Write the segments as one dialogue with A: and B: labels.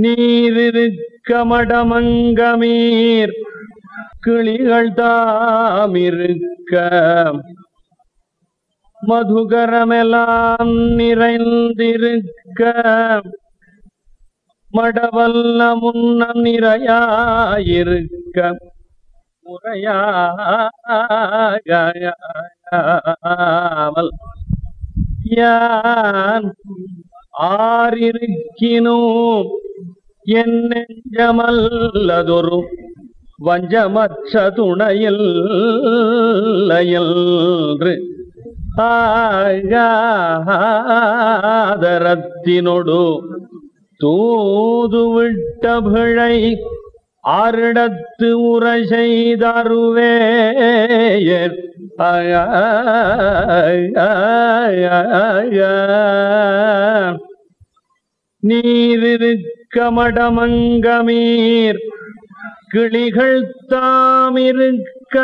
A: நீரிருக்கமடமங்கமீர் கிளிகள் தாமிருக்க மதுகரமெல்லாம் நிறைந்திருக்க மடவல்ல முன்னம் நிறையாயிருக்க. முறையாமல் யான் ஆறிருக்கினும். என் நெஞ்சமல்லதொரு வஞ்சமற்ற துணையில் என்று ஆகாதரத்தினொடு தூதுவிட்ட பிழை ஆரிடத்து உரை செய்தருவே நீரிருக்க மடமங்கமீர் கிளிகள் தாமிருக்க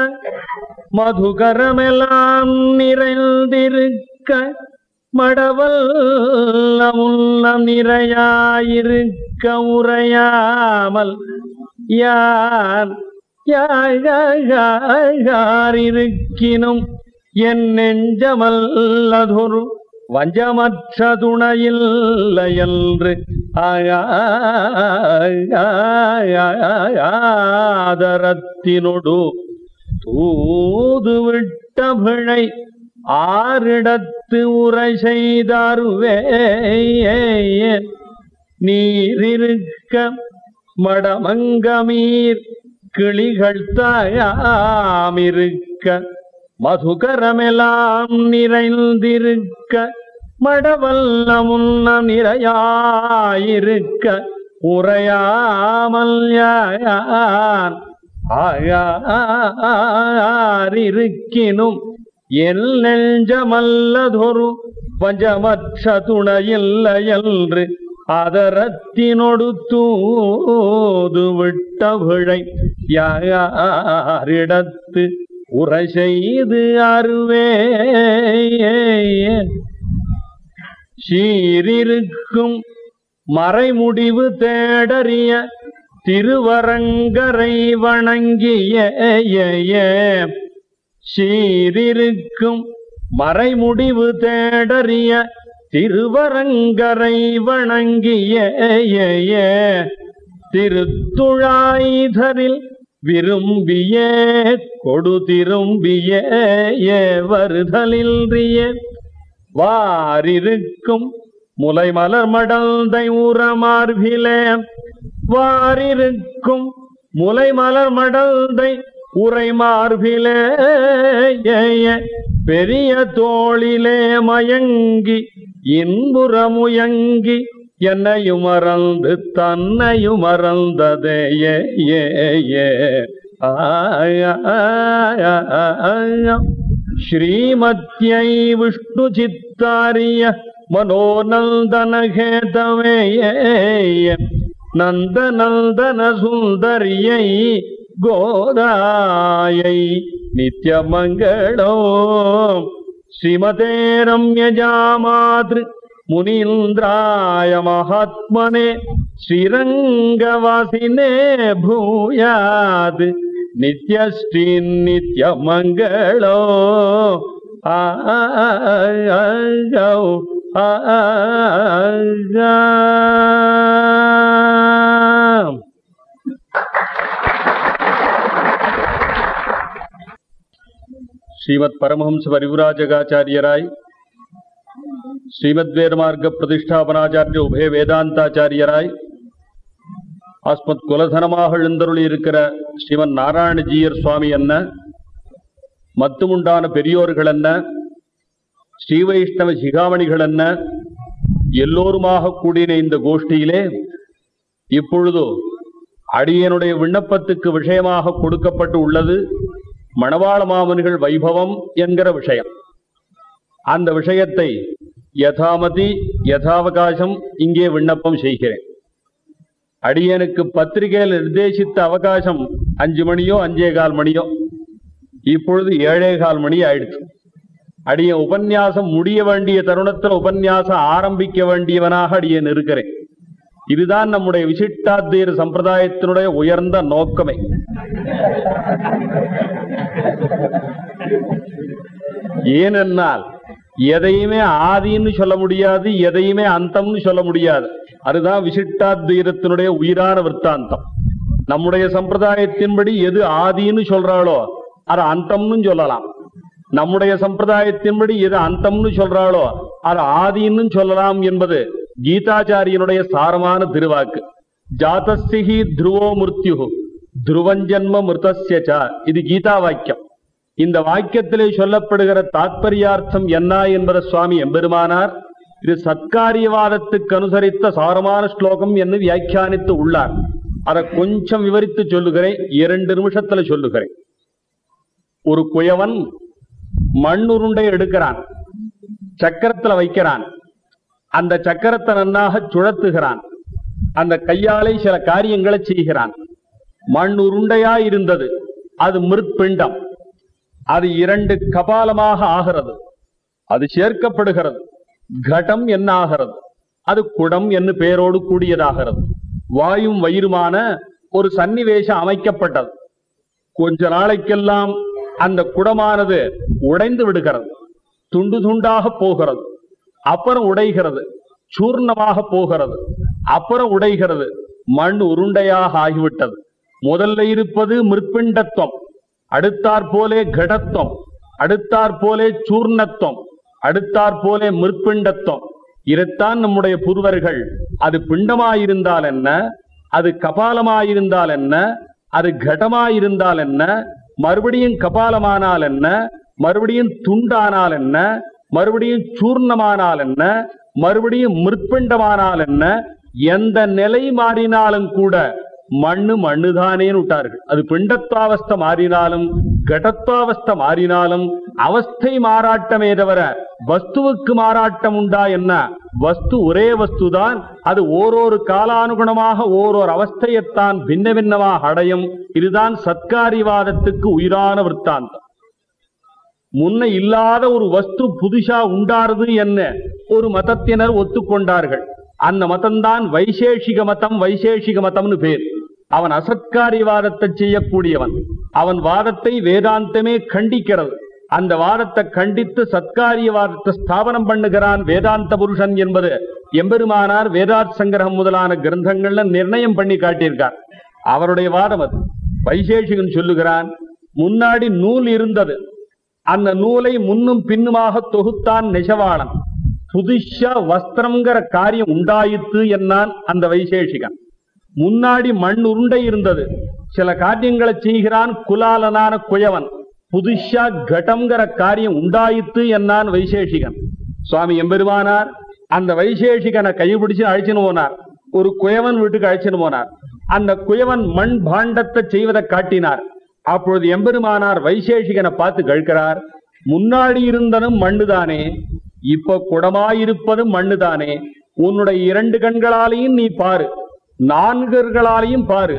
A: மதுகரமெல்லாம் நிறைந்திருக்க மடவல் முன்னம் நிறையாயிருக்க உரையாமல் யார் இருக்கினும் என் நெஞ்சமல்லதொரு வஞ்சமற்ற துணையில்லை என்று தூது விட்ட பிழை ஆரிடத்து உரை செய்தாருவே நீரிருக்க மடமங்கமீர் கிளிகள் தாயாமிருக்க மதுகரமெல்லாம் நிறைந்திருக்க மடவல்ல முன்ன நிறையாயிருக்க உரையாமல் யான் ஆயாரிருக்கினும் எல் நெஞ்சமல்லதொரு பஞ்சமற்ற துணையில்லையன்று அதரத்தினொடு தூது விட்ட விழை யாரிடத்து உரை செய்து அருவே சீரிருக்கும் மறைமுடிவு தேடறிய திருவரங்கரை வணங்கிய சீரிருக்கும் மறைமுடிவு தேடறிய திருவரங்கரை வணங்கிய திருத்துழாய்தரில் விரும்பிய கொடு திரும்பிய வருதலின்றிய. வாரிருக்கும் முலைமலர் மடந்தை உரமார்பிலே. வாரிருக்கும் முலைமலர் மடந்தை உரை மார்பிலே பெரிய தோளிலே மயங்கி இன்புறமுயங்கி என்னையும் மறந்து தன்னையும் மறந்ததே. ஏ ஏ ஆ. ஸ்ரீமத்யை விஷ்ணு சித்தாரிய மனோநந்தன கேதவே நந்த நந்தன சுந்தரியை கோதாயை நித்யமங்களோ ஸ்ரீமதே ரம்யஜாமாத்ரு नित्यश्रीन्नित्यमङ्गलो आओ आ श्रीमद परमहंस परिवराजगाचार्यर श्रीमद्वेद मार्ग प्रतिष्ठापनाचार्य उभय वेदांताचार्यराय ஆஸ்மத் குலதனமாக எழுந்தருளி இருக்கிற ஸ்ரீமன் நாராயணஜீயர் சுவாமி என்ன? மத்துமுண்டான பெரியோர்கள் என்ன? ஸ்ரீ வைஷ்ணவ சிகாமணிகள் என்ன? எல்லோருமாக கூடின இந்த கோஷ்டியிலே இப்பொழுது அடியனுடைய விண்ணப்பத்துக்கு விஷயமாக கொடுக்கப்பட்டு உள்ளது மணவாள மாமன்கள் வைபவம் என்கிற விஷயம். அந்த விஷயத்தை யதாமதி யதாவகாசம் இங்கே விண்ணப்பம் செய்கிறேன். அடியனுக்கு பத்திரிகையில் நிர்தேசித்த அவகாசம் அஞ்சு மணியோ அஞ்சே கால் மணியோ? இப்பொழுது ஏழே கால் மணி ஆயிடுச்சு. அடியன் உபன்யாசம் முடிய வேண்டிய தருணத்தில் உபன்யாசம் ஆரம்பிக்க வேண்டியவனாக அடியன் இருக்கிறேன் இதுதான் நம்முடைய விசிஷ்டாத்வைத சம்பிரதாயத்தினுடைய உயர்ந்த நோக்கமே. ஏனென்னால் எதையுமே ஆதின்னு சொல்ல முடியாது எதையுமே அந்தம்னு சொல்ல முடியாது. அதுதான் விசிஷ்டாத்வைதத்தினுடைய உயிரான விற்த்தாந்தம். நம்முடைய சம்பிரதாயத்தின்படி எது ஆதின்னு சொல்றாளோ அது அந்தம்னு சொல்லலாம். நம்முடைய சம்பிரதாயத்தின்படி எது அந்தம்னு சொல்றாளோ அது ஆதின்னு சொல்லலாம் என்பது கீதாச்சாரியனுடைய சாரமான திருவாக்கு. ஜாதஸ்திகி துருவோ மிருத்யு துருவஞ்சன்ம மிருதஸ்ய இது கீதா வாக்கியம். இந்த வாக்கியத்திலே சொல்லப்படுகிற தாத்பரியார்த்தம் என்ன என்பதை சுவாமி எம்பெருமானார் இது சத்காரியவாதத்துக்கு அனுசரித்த சாரமான ஸ்லோகம் என்று வியாக்கியானித்து உள்ளார். அதை கொஞ்சம் விவரித்து சொல்லுகிறேன். இரண்டு நிமிஷத்துல சொல்லுகிறேன். ஒரு குயவன் மண்ணுருண்டை எடுக்கிறான். சக்கரத்துல வைக்கிறான். அந்த சக்கரத்தை நன்னாக சுழத்துகிறான். அந்த கையாலே சில காரியங்களை செய்கிறான். மண் உருண்டையா இருந்தது. அது மிருத்பிண்டம். அது இரண்டு கபாலமாக ஆகிறது. அது சேர்க்கப்படுகிறது. கடம் என்னாகிறது? அது குடம் என்று பெயரோடு கூடியதாகிறது. வாயும் வயிறுமான ஒரு சன்னிவேசம் அமைக்கப்பட்டது. கொஞ்ச நாளைக்கெல்லாம் அந்த குடமானது உடைந்து விடுகிறது. துண்டு துண்டாக போகிறது. அப்புறம் உடைகிறது. சூர்ணமாக போகிறது. அப்புறம் உடைகிறது. மண் உருண்டையாக ஆகிவிட்டது. முதல்ல இருப்பது மிருப்பிண்டத்துவம் அடுத்தாற்போலே கடத்துவம். அடுத்தாற்போலே சூர்ணத்துவம். அடுத்தாற் போலே முற்பிண்டத்தம். இதைத்தான் நம்முடைய புருவர்கள் அது பிண்டமாயிருந்தால் என்ன? அது கபாலமாயிருந்தால் என்ன? அது கடமாயிருந்தால் என்ன? மறுபடியும் கபாலமானால் என்ன? மறுபடியும் துண்டானால் என்ன? மறுபடியும் சூர்ணமானால் என்ன? மறுபடியும் முற்பிண்டமானால் என்ன? எந்த நிலை மாறினாலும் கூட மண்ணு மண்ணுதானேன்னு விட்டார்கள். அது பிண்டத்வாவஸ்தை மாறினாலும் கடத்வாவஸ்தை மாறினாலும் அவஸ்தை மாறாட்டமே தவிர வஸ்துவுக்கு மாறாட்டம் உண்டா என்ன? வஸ்து ஒரே வஸ்துதான். அது ஓரொரு காலானுகுணமாக ஓரோர் அவஸ்தையைத்தான் பின்ன பின்னமாக அடையும். இதுதான் சத்காரிவாதத்துக்கு உயிரான விற்த்தாந்தம். முன்ன இல்லாத ஒரு வஸ்து புதுசா உண்டாருது என்ன? ஒரு மதத்தினர் ஒத்துக்கொண்டார்கள். அந்த மதம்தான் வைசேஷிக மதம் வைசேஷிக மதம்னு பேர். அவன் அசத்காரிவாதத்தை செய்யக்கூடியவன். அவன் வாதத்தை வேதாந்தமே கண்டிக்கிறது. அந்த வாதத்தை கண்டித்து சத்காரிய வாதத்தை ஸ்தாபனம் பண்ணுகிறான் வேதாந்த புருஷன் என்பது எம்பெருமானார் வேதாத் சங்கிரகம் முதலான கிரந்தங்கள்ல நிர்ணயம் பண்ணி காட்டியிருக்கார். அவருடைய வாதம் அது. வைசேஷிகன் சொல்லுகிறான் முன்னாடி நூல் இருந்தது. அந்த நூலை முன்னும் பின்னுமாக தொகுத்தான் நெசவாளன். புதுஷா வஸ்திரம்ங்கிற காரியம் உண்டாயித்து என்னான் அந்த வைசேஷிகன். முன்னாடி மண் உருண்டை இருந்தது. சில காரியங்களை செய்கிறான் குலாலனான குயவன். புதுஷா கடம்ங்கிற காரியம் உண்டாயித்து என்னான் வைசேஷிகன். சுவாமி எம்பெருமானார் அந்த வைசேஷிகனை கைப்பிடிச்சு அழைச்சின்னு போனார். ஒரு குயவன் வீட்டுக்கு அழைச்சின்னு போனார். அந்த குயவன் மண் பாண்டத்தை செய்வதை காட்டினார். அப்பொழுது எம்பெருமானார் வைசேஷிகனை பார்த்து கழிக்கிறார் முன்னாடி இருந்தனும் மண்ணுதானே இப்ப குடமாயிருப்பதும் மண்ணுதானே உன்னுடைய இரண்டு கண்களாலையும் நீ பாரு நான்கர்களாலையும் பாரு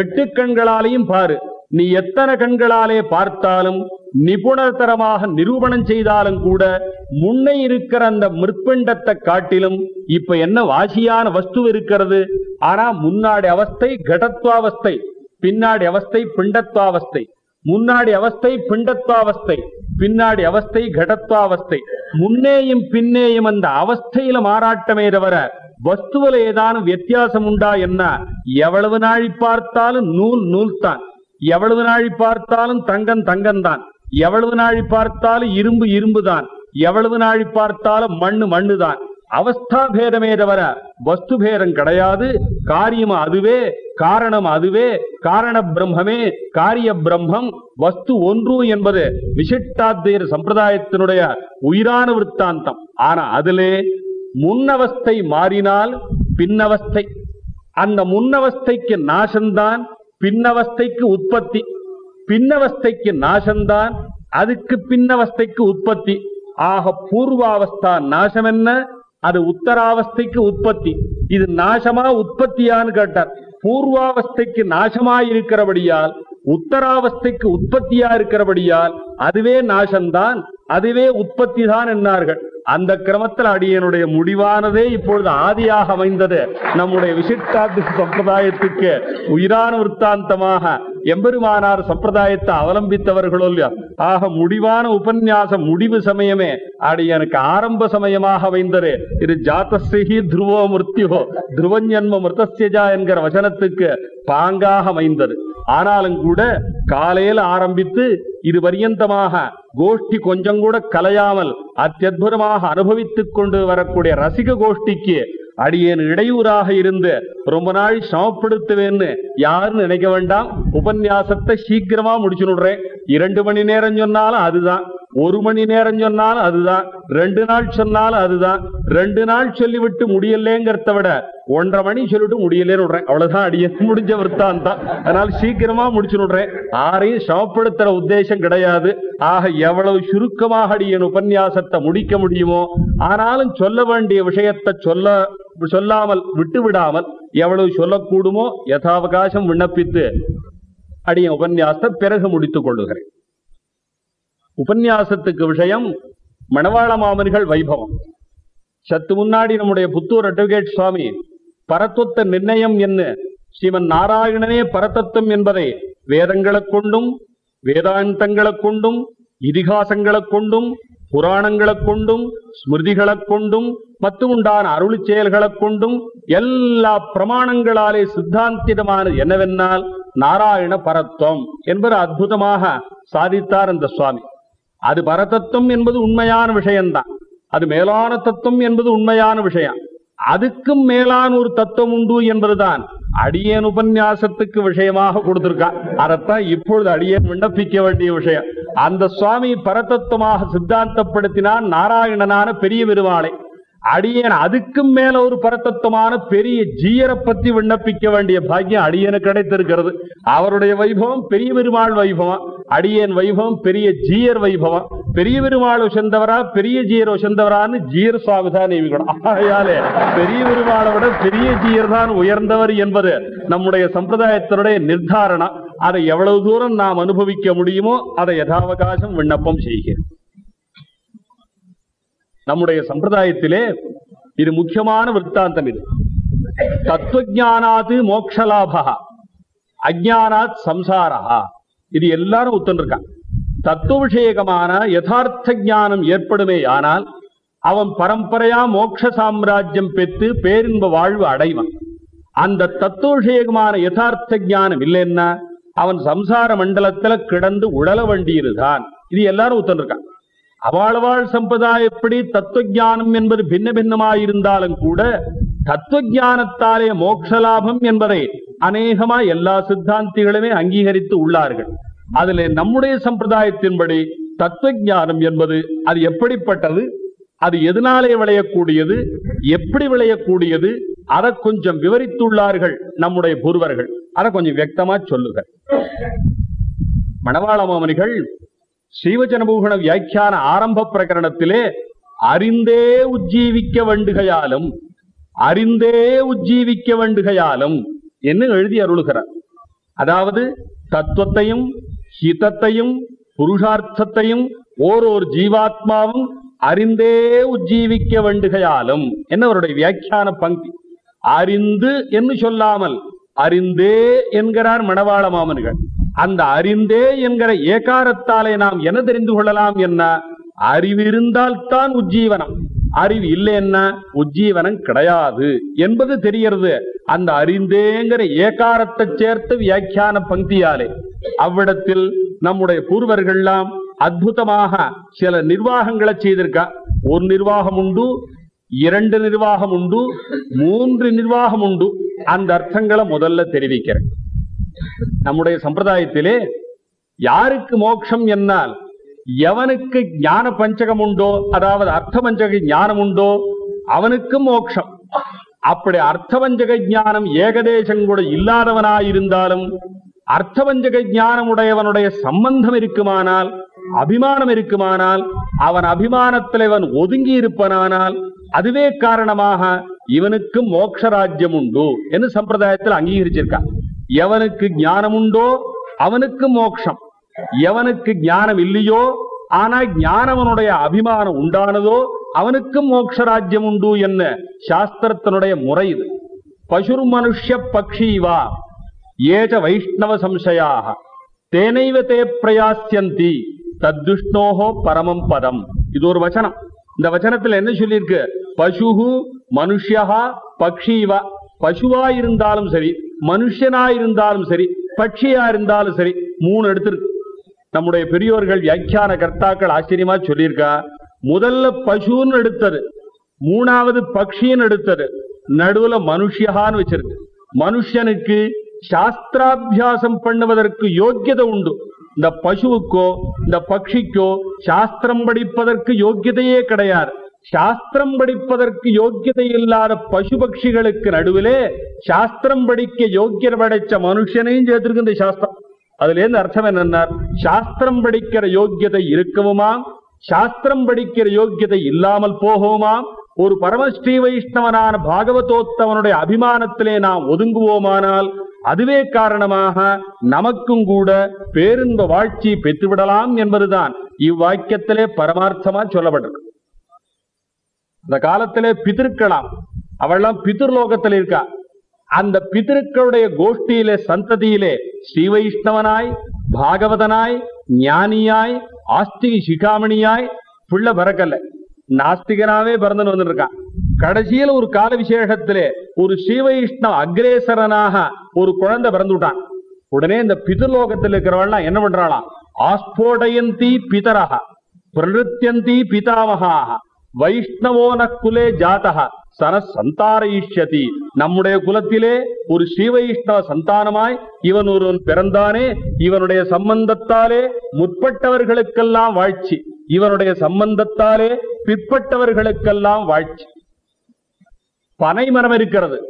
A: எட்டு கண்களாலையும் பாரு நீ எத்தனை கண்களாலே பார்த்தாலும் நிபுணத்தரமாக நிரூபணம் செய்தாலும் கூட முன்னே இருக்கிற அந்த மிருப்பிண்டத்தை காட்டிலும் இப்ப என்ன வாசியான வஸ்து இருக்கிறது? ஆனா முன்னாடி அவஸ்தை கடத்வாவஸ்தை பின்னாடி அவஸ்தை பிண்டத்வாவஸ்தை முன்னாடி அவஸ்தை பிண்டத்வாவஸ்தை பின்னாடி அவஸ்தை கடத்வாவஸ்தை முன்னேயும் பின்னேயும் அந்த அவஸ்தையில மாறாட்டமே தவிர வஸ்துவில ஏதானும் வித்தியாசம் உண்டா என்ன? எவ்வளவு நாழி பார்த்தாலும் நூல் நூல் தான் எவ்வளவு நாழி பார்த்தாலும் தங்கம் தங்கம் தான் எவ்வளவு நாழி பார்த்தாலும் இரும்பு இரும்பு தான் எவ்வளவு நாழி பார்த்தாலும் மண்ணு மண்ணு தான் அவஸ்தா பேதமே தவிர வஸ்து பேதம் கிடையாது. காரியம் அதுவே காரணம் அதுவே காரண பிரம்மமே காரிய பிரம்மம் வஸ்து ஒன்று என்பது விசிஷ்டாத்வைத சம்பிரதாயத்தினுடைய உயிரான விற்த்தாந்தம். ஆனா அதிலே முன்னவஸ்தை மாறினால் பின்னவஸ்தை. அந்த முன்னவஸ்தைக்கு நாசம்தான் பின்னவஸ்தைக்கு உற்பத்தி பின்னவஸ்தைக்கு நாசம்தான் அதுக்கு பின்னவஸ்தைக்கு உற்பத்தி. ஆக பூர்வாவஸ்தா நாசம் என்ன? அது உத்தராவஸ்தைக்கு உற்பத்தி. இது நாசமா உற்பத்தியான்னு கேட்டார். பூர்வாவஸ்தைக்கு நாசமா இருக்கிறபடியால் உத்தராவஸ்தைக்கு உற்பத்தியா இருக்கிறபடியால் அதுவே நாசம்தான் அதுவே உற்பத்தி தான் என்னார்கள். அந்த கிரமத்தில் அடியனுடைய முடிவானதே இப்பொழுது ஆதியாக அமைந்தது. நம்முடைய விசிஷ்டாத்து சம்பிரதாயத்துக்கு உயிரான விற்த்தாந்தமாக எம்பெருமானார் சம்பிரதாயத்தை அவலம்பித்தவர்களோ இல்லையா ஆக முடிவான உபன்யாசம் முடிவு சமயமே அடியனுக்கு ஆரம்ப சமயமாக அமைந்தது. இது ஜாத்தஸ்ரீஹி துருவோ மிருத்யோ துருவஞ்சன்ம மிருதஸ்யஜா என்கிற வசனத்துக்கு பாங்காக அமைந்தது. ஆனாலும் கூட காலையில் ஆரம்பித்து இது பரியந்தமாக கோஷ்டி கொஞ்சம் கூட கலையாமல் அத்தியுதமாக அனுபவித்துக் கொண்டு வரக்கூடிய ரசிக கோஷ்டிக்கு அடியேன் இடையூறாக இருந்து ரொம்ப நாள் சமப்படுத்துவேன்னு யாரும் நினைக்க வேண்டாம். உபன்யாசத்தை சீக்கிரமா முடிச்சுடுறேன். இரண்டு மணி நேரம் சொன்னாலும் அதுதான். ஒரு மணி நேரம் சொன்னாலும் அதுதான் ரெண்டு நாள் சொன்னாலும் அதுதான். ரெண்டு நாள் சொல்லிவிட்டு முடியலேங்கிறத விட ஒன்றரை மணி சொல்லிட்டு முடியலேன்னு விடுறேன். அவ்வளவுதான் அடிய. முடிஞ்ச விற்தான் தான். அதனால சீக்கிரமா முடிச்சு விடுறேன். ஆரையும் சமப்படுத்துற உத்தேசம் கிடையாது. ஆக எவ்வளவு சுருக்கமாக அடியன் உபன்யாசத்தை முடிக்க முடியுமோ ஆனாலும் சொல்ல வேண்டிய விஷயத்தை சொல்ல சொல்லாமல் விட்டு விடாமல் எவ்வளவு சொல்லக்கூடுமோ யதாவகாசம் விண்ணப்பித்து அடிய உபன்யாசத்தை பிறகு முடித்துக் கொள்ளுகிறேன். உபன்யாசத்துக்கு விஷயம் மணவாள மாமனிகள் வைபவம். சத்து முன்னாடி நம்முடைய புத்தூர் அட்வொகேட் சுவாமி பரத்துவத்த நிர்ணயம் என்ன? ஸ்ரீமன் நாராயணனே பரதத்துவம் என்பதை வேதங்களைக் கொண்டும் வேதாந்தங்களைக் கொண்டும் இதிகாசங்களைக் கொண்டும் புராணங்களைக் கொண்டும் ஸ்மிருதிகளைக் கொண்டும் மற்றும் உண்டான அருள் செயல்களைக் கொண்டும் எல்லா பிரமாணங்களாலே சித்தாந்திதமானது என்னவென்னால் நாராயண பரத்துவம் என்பது அற்புதமாக சாதித்தார் அந்த சுவாமி. அது பரதத்துவம் என்பது உண்மையான விஷயம்தான் அது மேலான தத்துவம் என்பது உண்மையான விஷயம். அதுக்கும் மேலான ஒரு தத்துவம் உண்டு என்பதுதான் அடியேன் உபன்யாசத்துக்கு விஷயமாக கொடுத்திருக்கான் அதைத்தான் இப்பொழுது அடியேன் விண்ணப்பிக்க வேண்டிய விஷயம். அந்த சுவாமி பரதத்துவமாக சித்தாந்தப்படுத்தினான் நாராயணனான பெரிய பெருமாளை. அடியன் அதுக்கும் மேல ஒரு பரதத்துவமான பெரிய ஜீயரை பத்தி விண்ணப்பிக்க வேண்டிய பாக்கியம் அடியனுக்கு கிடைத்திருக்கிறது. அவருடைய வைபவம் பெரிய பெருமாள் வைபவம். அடியன் வைபவம் பெரிய ஜீயர் வைபவம். பெரிய பெருமாள் உசந்தவரா பெரிய ஜீயர் உசந்தவரான்னு ஜீயர் சுவாமி தான் நியமிக்கணும். ஆகையாலே பெரிய பெருமாளை விட பெரிய ஜீயர் தான் உயர்ந்தவர் என்பது நம்முடைய சம்பிரதாயத்தினுடைய நிர்தாரணம். அதை எவ்வளவு தூரம் நாம் அனுபவிக்க முடியுமோ அதை யதாவகாசம் விண்ணப்பம் செய்கிறேன். நம்முடைய சம்பிரதாயத்திலே இது முக்கியமான விற்த்தாந்தம் இது. தத்துவஜானாது மோக்ஷலாபா அஜானாத் சம்சாரா இது எல்லாரும் ஒத்துருக்கான் தத்துவ விஷயகமான யதார்த்த ஞானம் ஏற்படுமே ஆனால் அவன் பரம்பரையா மோட்ச சாம்ராஜ்யம் பெற்று பேரின்ப வாழ்வு அடைவான். அந்த தத்துவ விஷயகமான யதார்த்த ஞானம் இல்லைன்னா அவன் சம்சார மண்டலத்துல கிடந்து உழல வேண்டியதுதான். இது எல்லாரும் ஒத்துருக்கான் அவாழ்வாழ் சம்பிரதாயப்படி தத்துவ ஞானம் என்பது பின்ன பின்னமாயிருந்தாலும் கூட தத்துவஜானத்தாலே மோட்சலாபம் என்பதை அநேகமா எல்லா சித்தாந்திகளுமே அங்கீகரித்து உள்ளார்கள். அதுல நம்முடைய சம்பிரதாயத்தின்படி தத்துவ ஞானம் என்பது அது எப்படிப்பட்டது அது எதனாலே விளையக்கூடியது எப்படி விளையக்கூடியது அதை கொஞ்சம் விவரித்துள்ளார்கள் நம்முடைய பூர்வர்கள். அதை கொஞ்சம் வியக்தமா சொல்லுங்கள். மணவாள மாமனிகள் ஸ்ரீவச்சனபூஷண வியாக்கியான ஆரம்ப பிரகரணத்திலே அறிந்தே உஜ்ஜீவிக்க வேண்டுகையாலும் அறிந்தே உஜ்ஜீவிக்க வேண்டுகையாலும் என்று எழுதி அருளுகிறார் அதாவது தத்துவத்தையும் ஹிதத்தையும் புருஷார்த்தத்தையும் ஓரோர் ஜீவாத்மாவும் அறிந்தே உஜ்ஜீவிக்க வேண்டுகையாலும் என்ன அவருடைய வியாக்கியான பங்கி அறிந்து என்று சொல்லாமல் அறிந்தே என்கிறார் மணவாள மாமன்கள் அந்த அறிந்தே என்கிற ஏகாரத்தாலே நாம் என்ன தெரிந்து கொள்ளலாம் என்ன? அறிவு இருந்தால்தான் உஜ்ஜீவனம். அறிவு இல்லை என்ன? உஜ்ஜீவனம் கிடையாது என்பது தெரியறது அந்த அறிந்தேங்கிற ஏகாரத்தை சேர்த்து வியாக்கியான பங்கியாலே அவ்விடத்தில் நம்முடைய பூர்வர்கள்லாம் அற்புதமாக சில நிர்வாகங்களை செய்திருக்கா ஒரு நிர்வாகம் உண்டு இரண்டு நிர்வாகம் உண்டு மூன்று நிர்வாகம் உண்டு. அந்த அர்த்தங்களை முதல்ல தெரிவிக்கிறேன். நம்முடைய சம்பிரதாயத்திலே யாருக்கு மோட்சம் என்னால்? எவனுக்கு ஞான பஞ்சகம் உண்டோ? அதாவது அர்த்த பஞ்சக ஞானம் உண்டோ? அவனுக்கு மோட்சம் அப்படி அர்த்தவஞ்சக ஞானம் ஏகதேசம் கூட இல்லாதவனாயிருந்தாலும் அர்த்தவஞ்சக ஞானம் உடையவனுடைய சம்பந்தம் இருக்குமானால் அபிமானம் இருக்குமானால் அவன் அபிமானத்தில் இவன் ஒதுங்கி இருப்பனானால் அதுவே காரணமாக இவனுக்கு மோட்சராஜ்யம் உண்டு என்று சம்பிரதாயத்தில் அங்கீகரிச்சிருக்கான். எவனுக்கு ஞானம் உண்டோ அவனுக்கு மோட்சம் எவனுக்கு ஞானம் இல்லையோ ஆனா ஞானவனுடைய அபிமானம் உண்டானதோ அவனுக்கும் மோட்சராஜ்யம் உண்டு என்ன சாஸ்திரத்தினுடைய முறை இது. பசுர் மனுஷ பக்ஷீவா ஏஜ வைஷ்ணவ சம்சயாக தேனைவ தே பிரயாசியந்தி தத்துஷ்ணோஹோ பரமம் பதம். இது ஒரு வச்சனம். இந்த வச்சனத்துல என்ன சொல்லியிருக்கு? பசுகு மனுஷியா பக்ஷீவா. பசுவா இருந்தாலும் சரி மனுஷனா இருந்தாலும் சரி பட்சியா இருந்தாலும் சரி மூணு எடுத்துருக்கு நம்முடைய பெரியோர்கள் வியாக்கியான கர்த்தாக்கள் ஆச்சரியமா சொல்லியிருக்கா? முதல்ல பசுன்னு எடுத்தது மூணாவது பக்ஷின்னு எடுத்தது நடுவுல மனுஷியான்னு வச்சிருக்கு. மனுஷனுக்கு சாஸ்திராபியாசம் பண்ணுவதற்கு யோக்கியதை உண்டு. இந்த பசுவுக்கோ இந்த பட்சிக்கோ சாஸ்திரம் படிப்பதற்கு யோக்கியதையே கிடையாது. சாஸ்திரம் படிப்பதற்கு யோக்கியதை இல்லாத பசு பட்சிகளுக்கு நடுவிலே சாஸ்திரம் படிக்க யோக்கியர் படைச்ச மனுஷனையும் சேர்த்திருக்கு இந்த சாஸ்திரம். அதுல இருந்து அர்த்தம் என்னன்னா சாஸ்திரம் படிக்கிற யோக்கியதை இருக்கவுமா சாஸ்திரம் படிக்கிற யோக்கியதை இல்லாமல் போகவுமா ஒரு பரமஸ்ரீ வைஷ்ணவனான பாகவதோத்தவனுடைய அபிமானத்திலே நாம் ஒதுங்குவோமானால் அதுவே காரணமாக நமக்கும் கூட பேருந்த வாழ்ச்சி பெற்றுவிடலாம் என்பதுதான் இவ்வாக்கியத்திலே பரமார்த்தமா சொல்லப்பட்டிருக்கு. இந்த காலத்திலே பிதிருக்கலாம் அவள்லாம் பிதிர்லோகத்தில் இருக்கா. அந்த பிதிருக்களுடைய கோஷ்டியிலே சந்ததியிலே ஸ்ரீவைஷ்ணவனாய் பாகவதனாய் ஞானியாய் ஆஸ்திகி சிகாமணியாய் புள்ள பிறக்கல நாஸ்திகனாவே பிறந்துன்னு வந்துருக்கான் கடைசியில் ஒரு கால விசேஷத்திலே ஒரு ஸ்ரீவைஷ்ணவ அக்ரேசரனாக ஒரு குழந்தை பிறந்து விட்டான் உடனே இந்த பிதர்லோகத்தில் இருக்கிறவள்லாம் என்ன பண்றாளாம்? ஆஸ்போடயந்தி பிதரகா பிரநிருத்தியந்தி பிதாமகாக வைஷ்ணவோன குலே ஜாதக சன சந்தாரயிஷ்யதி. நம்முடைய குலத்திலே ஒரு ஸ்ரீ வைஷ்ணவ சந்தானமாய் இவன் ஒருவன் பிறந்தானே இவனுடைய சம்பந்தத்தாலே முற்பட்டவர்களுக்கெல்லாம் வாழ்ச்சி. இவனுடைய சம்பந்தத்தாலே பிற்பட்டவர்களுக்கெல்லாம் வாழ்ச்சி. பனை மரம் இருக்கிறது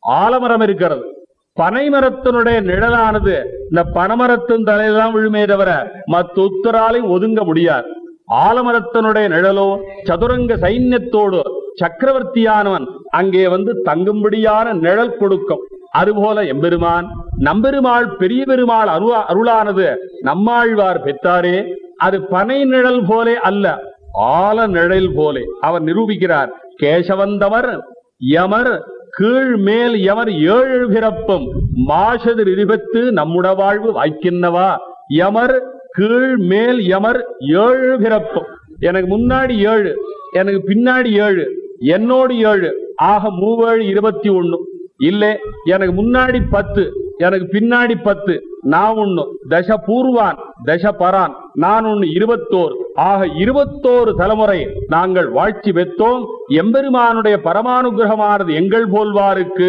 A: ஆலமரம் இருக்கிறது. பனை மரத்தினுடைய நிழலானது இந்த பனைமரத்தின் தலையெல்லாம் விழுமே தவிர மத்த உத்தராலையும் ஒதுங்க முடியாது. ஆலமரத்தனுடைய நிழலோ சதுரங்க சைன்யத்தோடு சக்கரவர்த்தியானவன் அங்கே வந்து தங்கும்படியான நிழல் கொடுக்கும். அதுபோல எம்பெருமான் நம்பெருமாள் பெரிய பெருமாள் அருளா அருளானது நம்மாழ்வார் பெற்றாரே. அது பனை நிழல் போலே அல்ல ஆல நிழல் போலே. அவர் நிரூபிக்கிறார் கேசவந்தவர் யமர் கீழ் மேல் யமர் ஏழு பிறப்பும் மாசதிர் இருபத்து நம்முட வாழ்வு வாய்க்கின்னவா? யமர் கீழ் மேல் எமர் ஏழு பிறப்பும் எனக்கு முன்னாடி ஏழு எனக்கு பின்னாடி ஏழு என்னோடு ஏழு ஆக மூவேழு இருபத்தி ஒன்னு இல்ல எனக்கு முன்னாடி பத்து எனக்கு பின்னாடி பத்து நான் ஒண்ணு. தச பூர்வான் தச பரான் நான் ஒண்ணு இருபத்தோர். ஆக இருபத்தோரு தலைமுறை நாங்கள் வாழ்ச்சி பெற்றோம். எம்பெருமானுடைய பரமானுகிரகமானது எங்கள் போல்வாருக்கு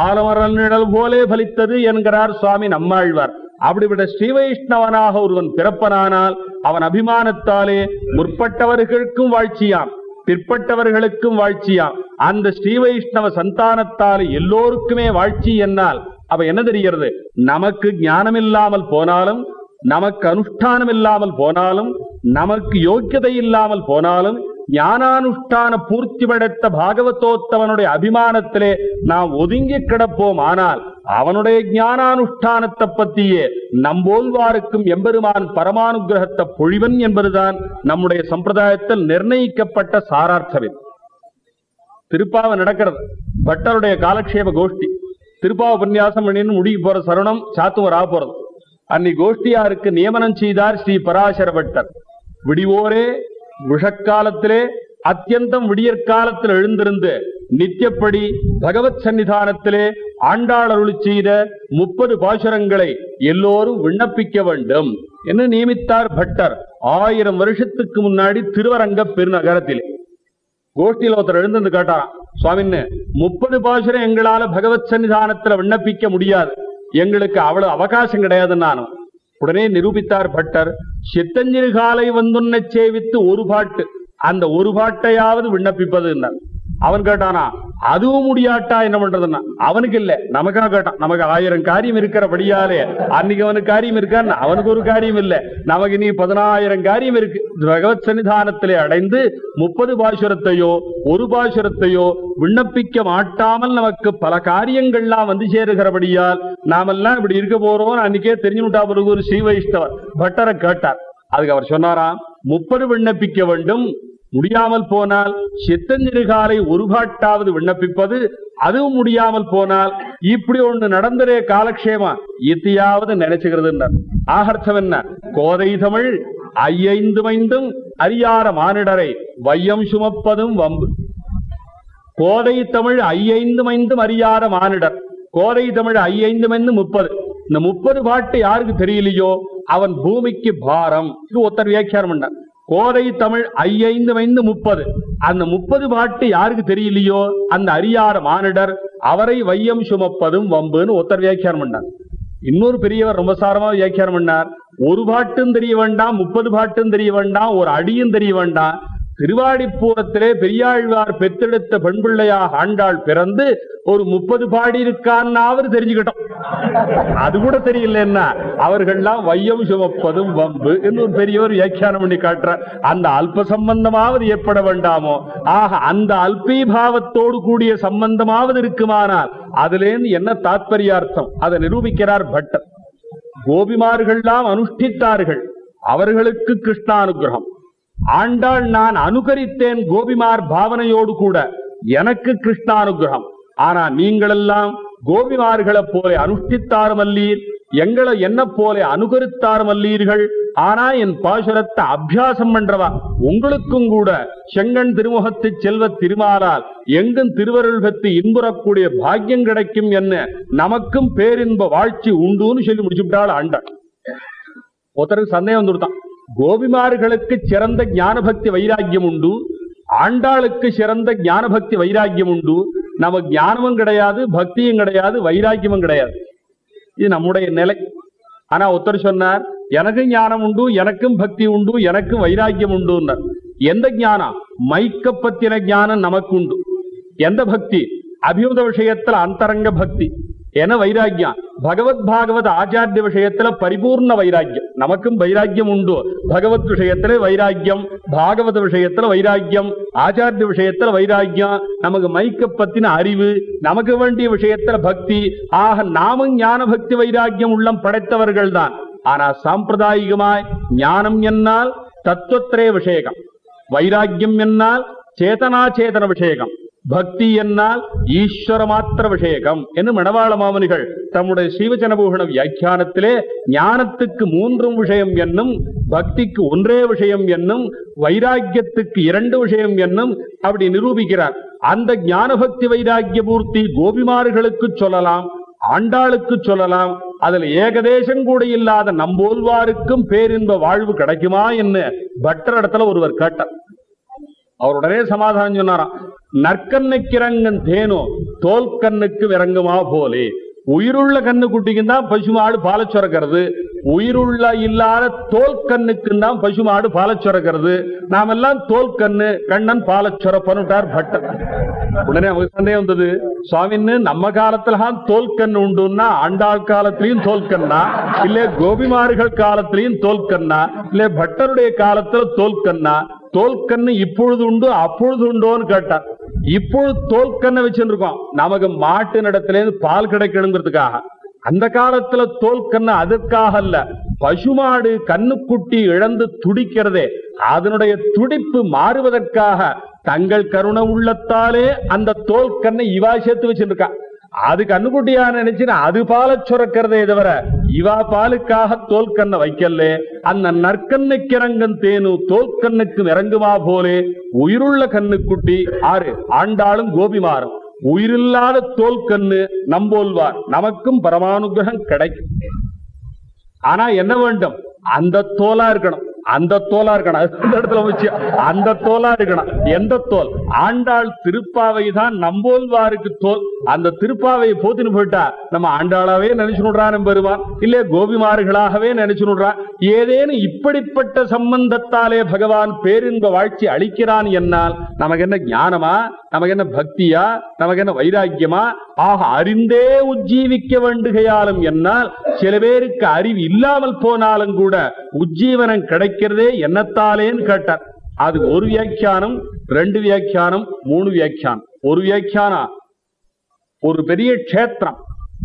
A: ஆலமரல் நிழல் போலே பலித்தது என்கிறார் சுவாமி நம்மாழ்வார். அப்படிப்பட்ட ஸ்ரீ வைஷ்ணவனாக ஒருவன் பிறப்பனானால் அவன் அபிமானத்தாலே முற்பட்டவர்களுக்கும் வாழ்ச்சியாம் பிற்பட்டவர்களுக்கும் வாழ்ச்சியாம். அந்த ஸ்ரீ வைஷ்ணவ சந்தானத்தால் எல்லோருக்குமே வாழ்ச்சி என்னால். அவ என்ன தெரிகிறது? நமக்கு ஞானம் இல்லாமல் போனாலும் நமக்கு அனுஷ்டானம் இல்லாமல் போனாலும் நமக்கு யோக்கியதை இல்லாமல் போனாலும் ஞானானுஷ்டான பூர்த்தி படைத்த பாகவதோத்தவனுடைய அபிமானத்திலே நாம் ஒதுங்கி கிடப்போம். ஆனால் அவனுடைய ஞானானுஷ்டானத்தை பற்றியே நம்போல்வாருக்கும் எம்பெருமான் பரமானுகிரகத்தை பொழிவன் என்பதுதான் நம்முடைய சம்பிரதாயத்தில் நிர்ணயிக்கப்பட்ட சாரார்த்தவின் திருப்பாவை நடக்கிறது. பட்டருடைய காலக்ஷேப கோஷ்டி. திருப்பாவ உபன்யாசம் பண்ணின்னு முடிக்க போற சரணம் சாத்துவரா போறது. அன்னி கோஷ்டியாருக்கு நியமனம் செய்தார் ஸ்ரீ பராசர பட்டர் விடிவோரே விஷக்காலத்திலே அத்தியந்தம் விடியற்காலத்தில் எழுந்திருந்து நித்தியப்படி பகவத் சன்னிதானத்திலே ஆண்டாளருள் செய்த முப்பது பாசுரங்களை எல்லோரும் விண்ணப்பிக்க வேண்டும் என்று நியமித்தார் பட்டர். ஆயிரம் வருஷத்துக்கு முன்னாடி திருவரங்க பெருநகரத்தில். கோஷ்டியில் ஒருத்தர் எழுந்து கேட்டாராம் சுவாமின்னு முப்பது பாசுரம் எங்களால பகவத் சன்னிதானத்துல விண்ணப்பிக்க முடியாது. எங்களுக்கு அவ்வளவு அவகாசம் கிடையாது நானும். உடனே நிரூபித்தார் பட்டர் சித்தஞ்சிறு காலை வந்துன்ன சேவித்து ஒரு பாட்டு. அந்த ஒரு பாட்டையாவது விண்ணப்பிப்பது அவன் கேட்டானா அதுவும் முடியாட்டா? என்ன பண்றதுன்னா? அவனுக்கு இல்ல. நமக்கா கேட்டான். நமக்கு ஆயிரம் காரியம் இருக்கிறபடியாலே அன்னைக்கு அவனுக்கு காரியம் இருக்கான்னு? அவனுக்கு ஒரு காரியம் இல்ல. நமக்கு நீ பதினாயிரம் காரியம் இருக்கு. பகவத் சன்னிதானத்திலே அடைந்து முப்பது பாசுரத்தையோ ஒரு பாசுரத்தையோ விண்ணப்பிக்க மாட்டாமல் நமக்கு பல காரியங்கள்லாம் வந்து சேருகிறபடியால் நாமெல்லாம் இப்படி இருக்க போறோம் அன்னைக்கே தெரிஞ்சு விட்டா பிறகு ஒரு ஸ்ரீ வைஷ்ணவர் பட்டரை கேட்டார். அதுக்கு அவர் சொன்னாராம் முப்பது விண்ணப்பிக்க வேண்டும் முடியாமல் போனால் சித்தஞ்சிறுகாலை ஒரு பாட்டாவது விண்ணப்பிப்பது அதுவும் முடியாமல் போனால் இப்படி ஒண்ணு நடந்தரே காலக்ஷேமா? இத்தையாவது நினைச்சுகிறது ஆகர்த்தம் என்ன கோதை தமிழ் ஐயைந்து மைந்தும் அறியார மானிடரை வையம் சுமப்பதும் வம்பு. கோதை தமிழ் ஐயைந்து மைந்தும் அரியார மானிடர். கோதை தமிழ் ஐயைந்து மைந்து முப்பது. இந்த முப்பது பாட்டு யாருக்கு தெரியலையோ? அவன் பூமிக்கு பாரம். இது ஒருத்தர் வியாக்கியானம் பண்ணான் கோதை தமிழ் ஐந்து ஐந்து முப்பது. அந்த முப்பது பாட்டு யாருக்கு தெரியலையோ? அந்த அரியார் மானிடர் அவரை வையம் சுமப்பதும் வம்புன்னு ஒருத்தர் வியாக்கியானம் பண்ணார். இன்னொரு பெரியவர் ரொம்ப சாரமா வியாக்கியானம் பண்ணார். ஒரு பாட்டும் தெரிய வேண்டாம் முப்பது பாட்டும் தெரிய வேண்டாம் ஒரு அடியும் தெரிய வேண்டாம். திருவாடிப்பூரத்திலே பெரியாழ்வார் பெத்தெடுத்த பெண்பிள்ளையாக ஆண்டாள் பிறந்து ஒரு முப்பது பாடி இருக்கான்னாவது தெரிஞ்சுக்கிட்டோம். அது கூட தெரியலன்னா அவர்கள்லாம் வையம் சுமப்பதும் வம்பு என்று ஒரு பெரியவர் வியாக்கியானம் பண்ணி காட்டுறார். அந்த அல்ப சம்பந்தமாவது ஏற்பட வேண்டாமோ? ஆக அந்த அல்பீபாவத்தோடு கூடிய சம்பந்தமாவது இருக்குமானால் அதுலேருந்து என்ன தாத்பரியார்த்தம்? அதை நிரூபிக்கிறார் பட்டர். கோபிமார்கள்லாம் அனுஷ்டித்தார்கள். அவர்களுக்கு கிருஷ்ணானுகிரகம். ஆண்டாள் நான் அனுகரித்தேன் கோபிமார் பாவனையோடு கூட. எனக்கு கிருஷ்ணானுகிரகம். ஆனா நீங்களெல்லாம் கோபிமார்களைப் போல அனுஷ்டித்தாரமல்லீர் எங்களை என்ன போல அனுகரித்தாரமல்லீர்கள் ஆனா என் பாசுரத்தை அபியாசம் பண்றவா? உங்களுக்கும் கூட செங்கன் திருமுகத்து செல்வ திருமாலால் எங்கும் திருவருள் பெற்று இன்புறக்கூடிய பாக்கியம் கிடைக்கும் என்ன நமக்கும் பேரின்ப வாழ்ச்சி உண்டுன்னு சொல்லி முடிச்சுட்டாள் ஆண்டாள். ஒருத்தருக்கு சந்தேகம் வந்துருத்தான் கோபிமார்களுக்கு சிறந்த ஞானபக்தி வைராக்கியம் உண்டு ஆண்டாளுக்கு சிறந்த ஞானபக்தி வைராக்கியம் உண்டு நம்ம ஞானமும் கிடையாது பக்தியும் கிடையாது வைராக்கியமும் கிடையாது. இது நம்முடைய நிலை. ஆனா ஒருத்தர் சொன்னார் எனக்கும் ஞானம் உண்டு எனக்கும் பக்தி உண்டு எனக்கும் வைராக்கியம் உண்டு எந்த ஞானம்? மைக்க பத்தின ஞானம் நமக்கு உண்டு எந்த பக்தி? அபியுத விஷயத்துல அந்தரங்க பக்தி. என வைராக்கியம்? பகவத் பாகவத் ஆச்சாரிய விஷயத்துல பரிபூர்ண வைராக்கியம். நமக்கும் வைராக்கியம் உண்டு. பகவத் விஷயத்துல வைராக்கியம் பாகவத விஷயத்துல வைராக்கியம் ஆச்சாரிய விஷயத்துல வைராக்கியம். நமக்கு மைக்க பத்தின அறிவு நமக்கு வேண்டிய விஷயத்துல பக்தி. ஆக நாமும் ஞான பக்தி வைராக்கியம் உள்ளம் படைத்தவர்கள் தான் ஆனா சாம்பிரதாயிகமாய் ஞானம் என்னால் தத்துவத்திரே விஷயகம் வைராக்கியம் என்னால் சேதனாச்சேதன விஷயகம் பக்தி என்னால் ஈஸ்வர மாத்திர விஷயகம் என்று மணவாள மாமனிகள் தம்முடைய ஸ்ரீவச்சனபூஷண வியாக்கியானத்திலே ஞானத்துக்கு மூன்றும் விஷயம் என்னும் பக்திக்கு ஒன்றே விஷயம் என்னும் வைராக்கியத்துக்கு இரண்டு விஷயம் என்னும் அப்படி நிரூபிக்கிறார். அந்த ஞான பக்தி வைராக்கிய பூர்த்தி கோபிமார்களுக்கு சொல்லலாம் ஆண்டாளுக்கு சொல்லலாம் அதுல ஏகதேசம் கூட இல்லாத நம்போல்வாருக்கும் பேரின்ப வாழ்வு கிடைக்குமா என்று பட்டர் இடத்துல ஒருவர் கேட்டார். அவர் உடனே சமாதானம் சொன்னாராம். நற்கண்ணுக்கு இறங்கும் தேனோ தோல் கண்ணுக்கு விரங்குமா போலே. உயிருள்ள கண்ணு குட்டிக்கும் தான் பசுமாடு பாலை சுரக்கிறது. உயிருள்ள இல்லாத தோல் கண்ணுக்கு தான் பசுமாடு பாலை சுரக்கிறது. நாமெல்லாம் தோல் கண்ணு கண்ணன் பாலை சுரப்பனுட்டார் பட்டன். உடனே அவங்க சந்தேகம் வந்தது. சுவாமின்னு நம்ம காலத்துலதான் தோல் கண்ணு உண்டுன்னா ஆண்டாள் காலத்திலையும் தோல் கண்ணா இல்ல கோபிமார்கள் காலத்திலையும் தோல் கண்ணா இல்ல பட்டருடைய காலத்துல தோல் கண்ணா தோல் கண்ணு இப்பொழுது உண்டு அப்பொழுது உண்டோன்னு கேட்டார் இப்பொழுது தோல்கண்ணை வச்சுருக்கோம். நமக்கு மாட்டு நடத்துல இருந்து பால் கிடைக்கணுங்கிறதுக்காக. அந்த காலத்துல தோல்கண்ணு அதற்காக அல்ல பசுமாடு கண்ணுக்குட்டி இழந்து துடிக்கிறதே அதனுடைய துடிப்பு மாறுவதற்காக தங்கள் கருணை உள்ளத்தாலே அந்த தோல் கண்ணை இவா சேர்த்து வச்சிருக்கா. அது கண்ணுக்குட்டியா நினைச்சுன்னா அது பாலை சுரக்கிறதே தவிர இவா பாலுக்காக தோல் கண்ணை வைக்கல அந்த நற்கண்ணுக்கு இறங்கும் தேனு தோல்கண்ணுக்கு இறங்குமா போலே. உயிருள்ள கண்ணுக்குட்டி ஆறு ஆண்டாளும் கோபிமாறும் உயிரில்லாத தோல் கண்ணு நம்போல்வார் நமக்கும் பரமானுகிரகம் கிடைக்கும். ஆனா என்ன வேண்டும்? அந்த தோலா இருக்கணும். அந்த தோலா இருக்கணும். இடத்துல வச்சு அந்த தோலா இருக்கணும். எந்த தோல்? ஆண்டாள் திருப்பாவை தான் நம்போல்வாருக்கு தோல். அந்த திருப்பாவையை போத்தின்னு போயிட்டா நம்ம ஆண்டாளாவே நினைச்சு நுடுறான் பெருமான் இல்ல கோபிமார்களாகவே நினைச்சு நுடுறான். ஏதேனும் இப்படிப்பட்ட சம்பந்தத்தாலே பகவான் பேரின்ப வாழ்ச்சி அளிக்கிறான் என்னால் நமக்கு என்ன ஞானமா? நமக்கு என்ன பக்தியா? நமக்கு என்ன வைராக்கியமா? ஆக அறிந்தே உஜ்ஜீவிக்க வேண்டுகையாலும் என்னால் சில பேருக்கு அறிவு இல்லாமல் போனாலும் கூட உஜ்ஜீவனம் கிடைக்கிறதே என்னத்தாலேன்னு கேட்டார். அது ஒரு வியாக்கியானம் ரெண்டு வியாக்கியானம் மூணு வியாக்கியானம். ஒரு வியாக்கியானா? ஒரு பெரிய க்ஷேத்திரம்.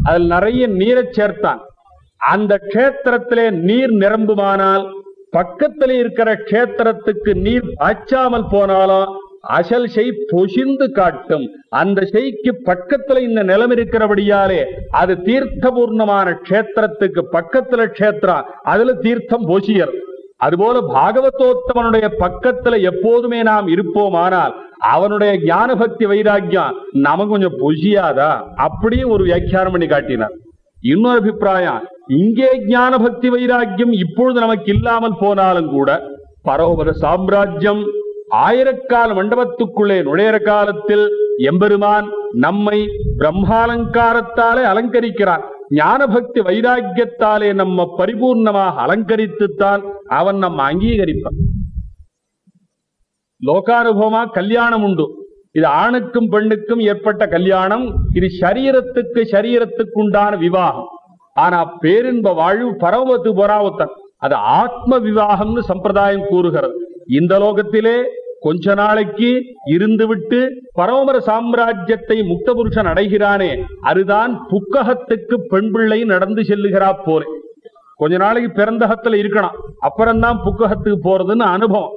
A: அதில் நிறைய நீரை சேர்த்தான். அந்த க்ஷேத்திரத்திலே நீர் நிரம்புமானால் பக்கத்துல இருக்கிற க்ஷேத்திரத்துக்கு நீர் பாய்ச்சாமல் போனாலும் அசல் செய் பொசிந்து காட்டும். அந்த செய்க்கு பக்கத்துல இந்த நிலம் இருக்கிறபடியாலே அது தீர்த்தபூர்ணமான க்ஷேத்திரத்துக்கு பக்கத்துல க்ஷேத்திரம் அதுல தீர்த்தம் பொசியர் அதுபோல பாகவதோத்தமனுடைய பக்கத்துல எப்போதுமே நாம் இருப்போமானால் அவனுடைய ஞான பக்தி வைராக்கியம் நமக்கு கொஞ்சம் பொசியாதா அப்படியும் ஒரு வியாக்கியானம் பண்ணி காட்டினார். இன்னொரு அபிப்பிராயம் இங்கே ஞான பக்தி வைராக்கியம் இப்பொழுது நமக்கு இல்லாமல் போனாலும் கூட பரோபர சாம்ராஜ்யம் ஆயிரக்கால மண்டபத்துக்குள்ளே நுழையிற காலத்தில் எம்பெருமான் நம்மை பிரம்மாலங்காரத்தாலே அலங்கரிக்கிறான் ஞான பக்தி வைராக்கியத்தாலே நம்ம பரிபூர்ணமாக அலங்கரித்துத்தான் அவன் நம்ம அங்கீகரிப்பான் லோகானுபவமா கல்யாணம் உண்டு இது ஆணுக்கும் பெண்ணுக்கும் ஏற்பட்ட கல்யாணம் இது சரீரத்துக்கு சரீரத்துக்கு உண்டான விவாகம் ஆனா பேரின்ப வாழ்வு பரவத்து பொறாவத்தன் அது ஆத்ம விவாகம்னு சம்பிரதாயம் கூறுகிறது இந்த லோகத்திலே கொஞ்ச நாளைக்கு இருந்துவிட்டு பரமர சாம்ராஜ்யத்தை முக்த புருஷன் அடைகிறானே அதுதான் புக்ககத்துக்கு பெண் பிள்ளை நடந்து செல்லுகிறா போலே கொஞ்ச நாளைக்கு பிறந்தகத்துல இருக்கணும். அப்புறம்தான் புக்ககத்துக்கு போறதுன்னு அனுபவம்.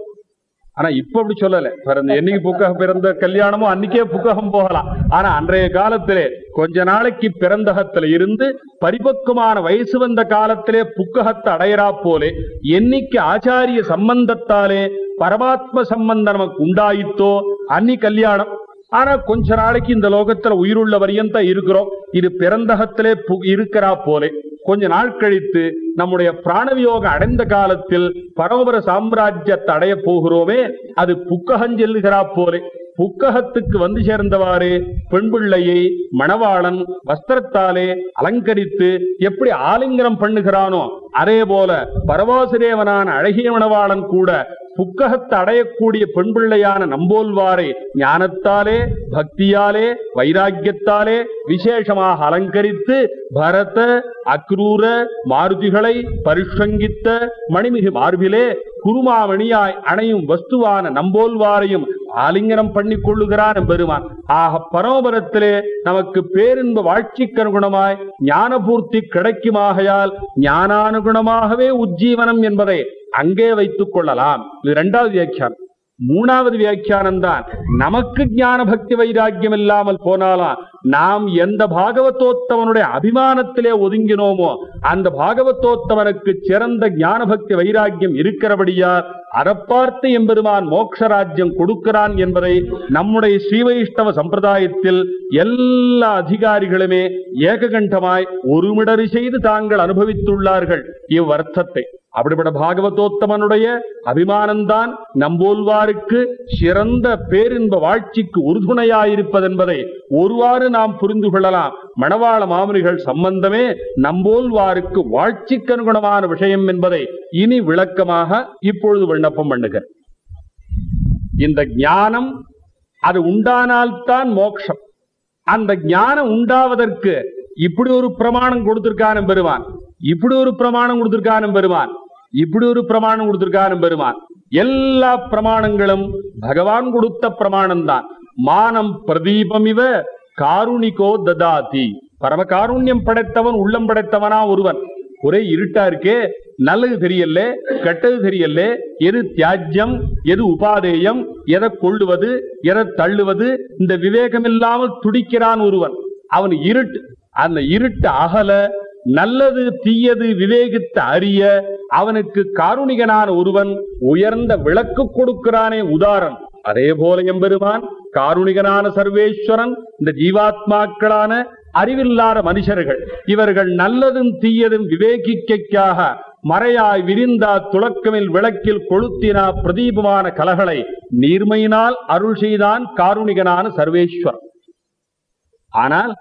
A: ஆனா இப்ப அப்படி சொல்லல. பிறந்த என்னைக்கு புக்ககம் பிறந்த கல்யாணமோ அன்னைக்கே புக்ககம் போகலாம். ஆனா அன்றைய காலத்திலே கொஞ்ச நாளைக்கு பிறந்தகத்துல இருந்து பரிபக்குவமான வயசு வந்த காலத்திலே புக்ககத்தை அடையறா போலே என்னைக்கு ஆச்சாரிய சம்பந்தத்தாலே பரமாத்ம சம்பந்தம் நமக்கு உண்டாயித்தோ அன்னி கல்யாணம். ஆனா கொஞ்ச நாளைக்கு இந்த லோகத்துல உயிருள்ள வரியந்த இருக்கிறோம். இது பிறந்தகத்திலே இருக்கிறா போலே. கொஞ்ச நாள் கழித்து நம்முடைய பிராணவியோகம் அடைந்த காலத்தில் பரமபர சாம்ராஜ்யத்தை அடைய போகிறோமே அது புக்ககஞ்செல்லுகிறா போலே. புக்ககத்துக்கு வந்து சேர்ந்தவாறு பெண் பிள்ளையை மணவாளன் வஸ்திரத்தாலே அலங்கரித்து எப்படி ஆலிங்கனம் பண்ணுகிறானோ அதே போல பரவாசுதேவனான அழகிய மணவாளன் கூட புக்ககத்தை அடையக்கூடிய பெண் பிள்ளையான நம்போல்வாரை ஞானத்தாலே பக்தியாலே வைராக்கியத்தாலே விசேஷமாக அலங்கரித்து பரத அக்ரூர மாருதிகளை பரிஷங்கித்த மணிமிகு மார்பிலே குருமாமணியாய் அணையும் வஸ்துவான நம்போல்வாரையும் ஆலிங்கனம் பண்ணி கொள்ளுகிறான் பெருமான் ஆக பரமபரத்திலே நமக்கு பேரின்ப வாழ்ச்சிக்கனுகுணமாய் ஞானபூர்த்தி கிடைக்குமாகையால் ஞானானுகுணமாகவே உஜ்ஜீவனம் என்பதை அங்கே வைத்துக் கொள்ளலாம். இது இரண்டாவது வியாக்கியானம். மூணாவது வியாக்கியானம் தான் நமக்கு ஞான பக்தி வைராக்கியம் இல்லாமல் போனாலாம் நாம் எந்த பாகவதோத்தவனுடைய அபிமானத்திலே ஒதுங்கினோமோ அந்த பாகவதோத்தமனுக்கு சிறந்த ஞான பக்தி வைராக்கியம் இருக்கிறபடியால் அறப்பார்த்து எம்பெருமான் மோக்ஷராஜ்யம் கொடுக்கிறான் என்பதை நம்முடைய ஸ்ரீவைஷ்ணவ சம்பிரதாயத்தில் எல்லா அதிகாரிகளுமே ஏககண்டமாய் ஒருமிடறி செய்து தாங்கள் அனுபவித்துள்ளார்கள் இவ்வர்த்தத்தை. அப்படிப்பட்ட பாகவதோத்தமனுடைய அபிமானம்தான் நம்போல்வாருக்கு சிறந்த பேரின்ப வாழ்ச்சிக்கு உறுதுணையாயிருப்பதென்பதை ஒருவாறு நாம் புரிந்து கொள்ளலாம். மணவாள மாமனிகள் சம்பந்தமே நம்போல்வாருக்கு வாழ்ச்சிக்கு அனுகுணமான விஷயம் என்பதை இனி விளக்கமாக இப்பொழுது விண்ணப்பம் பண்ணுக. இந்த ஞானம் அது உண்டானால்தான் மோட்சம் அந்த ஞானம் உண்டாவதற்கு இப்படி ஒரு பிரமாணம் கொடுத்திருக்கான பெறுவான் இப்படி ஒரு பிரமாணம் கொடுத்திருக்கான பெறுவான் இப்படி ஒரு பிரமாணம் கொடுத்திருக்கான பெருமான். எல்லா பிரமாணங்களும் பகவான் கொடுத்த பிரமாணம் தான் மானம் பிரதீபம் இவ காருணிகோ ததாதி. பரம காருண்யம் படைத்தவன் உள்ளம் படைத்தவனா ஒருவன். ஒரே இருட்டா இருக்கே நல்லது தெரியல கெட்டது தெரியல எது தியாஜ்யம் எது உபாதேயம் எதை கொள்ளுவது எதை தள்ளுவது இந்த விவேகம் இல்லாமல் துடிக்கிறான் ஒருவன். அவன் இருட்டு அந்த இருட்டு அகல நல்லது தீயது விவேகித்த அறிய அவனுக்கு காருணிகனான ஒருவன் உயர்ந்த விளக்கு கொடுக்கிறானே உதாரணம். அதே போல எம்பெருமான் காருணிகனான சர்வேஸ்வரன் இந்த ஜீவாத்மாக்களான அறிவில்லாத மனுஷர்கள். இவர்கள் நல்லதும் தீயதும் விவேகிக்கைக்காக மறையாய் விரிந்தா துளக்கமில் விளக்கில் கொளுத்தினா பிரதீபமான கலகளை நீர்மையினால் அருள் செய்தான் காருணிகனான சர்வேஸ்வரன். ஆனால்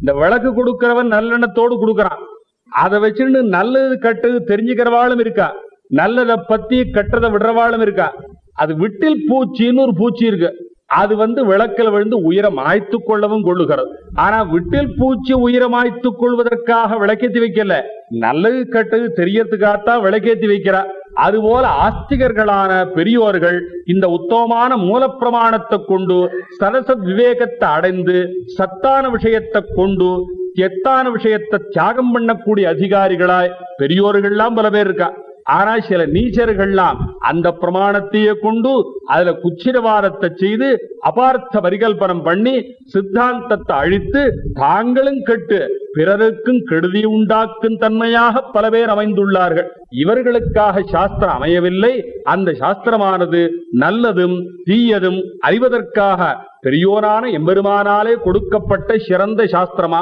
A: இந்த விளக்கு கொடுக்கிறவன் நல்லெண்ணத்தோடு கொடுக்கறான். அதை வச்சுன்னு நல்லது கெட்டது தெரிஞ்சுக்கிறவாளும் இருக்கா? நல்லதை பத்தி கட்டுறதை விடுறவாளும் இருக்கா? அது விட்டில் பூச்சின்னு ஒரு பூச்சி இருக்கு. அது வந்து விளக்கில் விழுந்து உயரம் மாய்த்து கொள்ளவும் கொள்ளுகிறது. ஆனா விட்டில் பூச்சி உயரம் ஆய்த்து கொள்வதற்காக விளக்கேத்தி வைக்கல. நல்லது கெட்டது தெரியறதுக்காகத்தான் விளக்கேத்தி வைக்கிறா. அதுபோல ஆஸ்திகர்களான பெரியோர்கள் இந்த உத்தமமான மூலப்பிரமாணத்தை கொண்டு சரசத் விவேகத்தை அடைந்து சத்தான விஷயத்தை கொண்டு எத்தான விஷயத்தை தியாகம் பண்ணக்கூடிய அதிகாரிகளாய் பெரியோர்கள்லாம் பல பேர் இருக்கா? ஆனா சில நீச்சர்கள்லாம் அந்த பிரமாணத்தையே கொண்டு அதுல குச்சிரவாதத்தை செய்து அபார்த்த பரிகல்பனம் பண்ணி சித்தாந்தத்தை அழித்து தாங்களும் கெட்டு பிறருக்கும் கெடுதி உண்டாக்கும் தன்மையாக பல பேர் அமைந்துள்ளார்கள். இவர்களுக்காக சாஸ்திரம் அமையவில்லை. அந்த சாஸ்திரமானது நல்லதும் தீயதும் அறிவதற்காக பெரியோரான எம்பெருமானாலே கொடுக்கப்பட்ட சிறந்த சாஸ்திரமா?